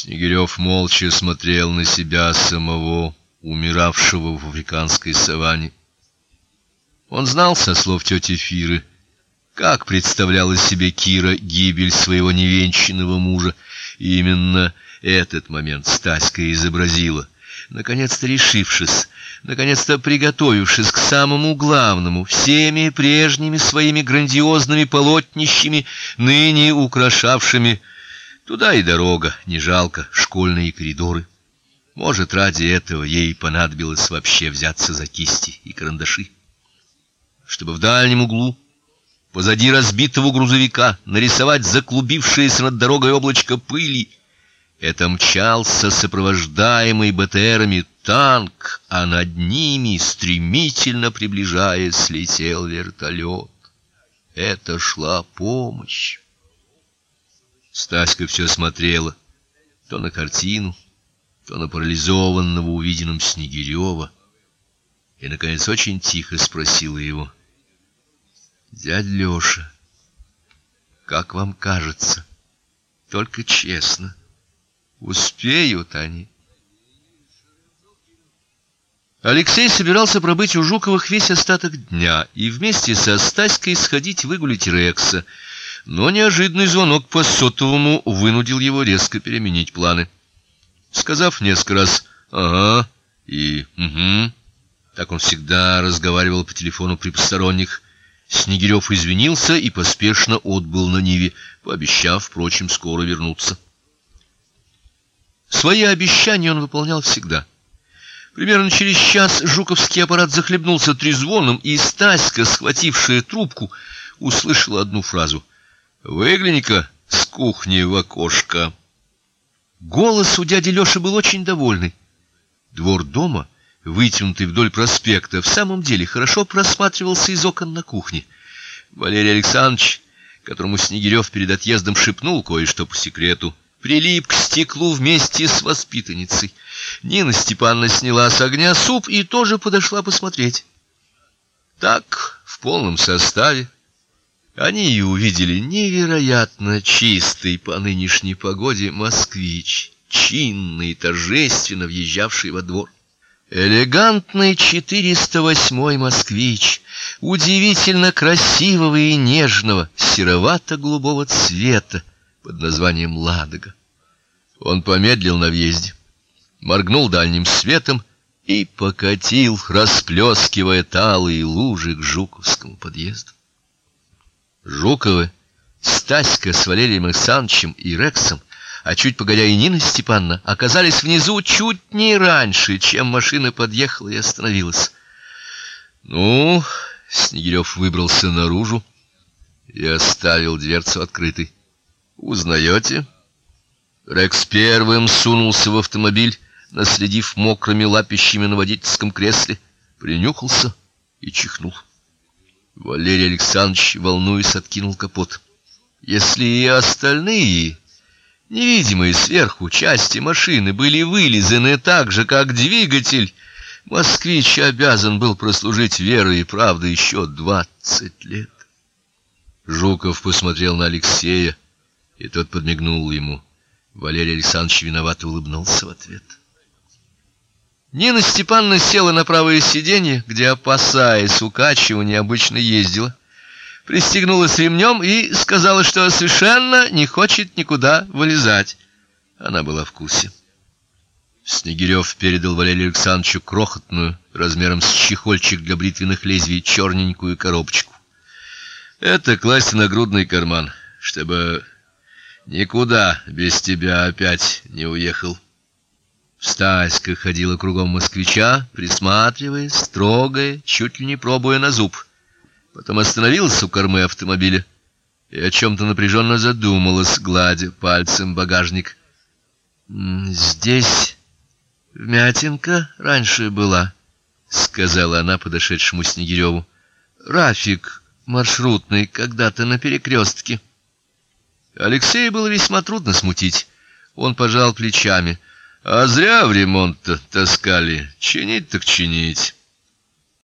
Снегирев молча смотрел на себя самого, умиравшего в африканской саванне. Он знал со слов тети Фиры, как представляла себе Кира гибель своего невенчанного мужа, и именно этот момент Стаська изобразила, наконец-то решившись, наконец-то приготовившись к самому главному, всеми прежними своими грандиозными полотнищами, ныне украшавшими туда и дорога, не жалко, школьные коридоры. Может, ради этого ей понадобилось вообще взяться за кисти и карандаши, чтобы в дальнем углу позади разбитого грузовика нарисовать заклубившееся над дорогой облачко пыли. Это мчался сопровождаемый БТРами танк, а над ними, стремительно приближаясь, летел вертолет. Это шла помощь. Стаська все смотрела. То на картину, то на парализованного увиденным Снегирева, и наконец очень тихо спросила его: "Дядь Лёша, как вам кажется, только честно, успеют они?" Алексей собирался пробыть у Жуковых весь остаток дня и вместе со Стаськой сходить выгулить Рекса, но неожиданный звонок по сотовому вынудил его резко переменить планы. Сказав несколько раз «ага» и «угу», так он всегда разговаривал по телефону при посторонних, Снегирев извинился и поспешно отбыл на Ниве, пообещав, впрочем, скоро вернуться. Свои обещания он выполнял всегда. Примерно через час жуковский аппарат захлебнулся трезвоном, и Стаська, схватившая трубку, услышала одну фразу: "Выгляни-ка с кухни в окошко". Голос у дяди Лёши был очень довольный. Двор дома, вытянутый вдоль проспекта, в самом деле хорошо просматривался из окон на кухне. Валерий Александрович, которому Снегирев перед отъездом шепнул кое-что по секрету, прилип к стеклу вместе с воспитанницей. Нина Степановна сняла с огня суп и тоже подошла посмотреть. Так, в полном составе, они и увидели невероятно чистый по нынешней погоде москвич, чинный и торжественно въезжавший во двор. Элегантный 408-й москвич, удивительно красивого и нежного, серовато-голубого цвета, под названием Ладога. Он помедлил на въезде, моргнул дальним светом и покатил, расплескивая талые лужи к Жуковскому подъезду. Жуковы, Стаська с Валерием Александровичем и Рексом, а чуть погодя и Нина Степановна, оказались внизу чуть не раньше, чем машина подъехала и остановилась. Ну, Снегирев выбрался наружу и оставил дверцу открытой. Узнаете? Рекс первым сунулся в автомобиль, наследив мокрыми лапищами на водительском кресле, принюхался и чихнул. Валерий Александрович, волнуясь, откинул капот. Если и остальные, невидимые сверху части машины были вылизаны так же, как двигатель, москвич обязан был прослужить верой и правдой еще двадцать лет. Жуков посмотрел на Алексея, и тот подмигнул ему. Валерий Александрович виновато улыбнулся в ответ. Нина Степановна села на правое сиденье, где, опасаясь укачивания, обычно ездила. Пристегнулась ремнем и сказала, что совершенно не хочет никуда вылезать. Она была в курсе. Снегирев передал Валерию Александровичу крохотную, размером с чехольчик для бритвенных лезвий, черненькую коробочку. Это класть на грудный карман, чтобы никуда без тебя опять не уехал. Стаська ходила кругом москвича, присматриваясь, строгая, чуть ли не пробуя на зуб. Потом остановилась у кормы автомобиля и о чем то напряженно задумалась, гладя пальцем багажник. Здесь вмятинка раньше была, сказала она подошедшему Снегиреву. Рафик маршрутный когда-то на перекрестке. Алексея было весьма трудно смутить. Он пожал плечами. А зря в ремонт таскали. Чинить так чинить.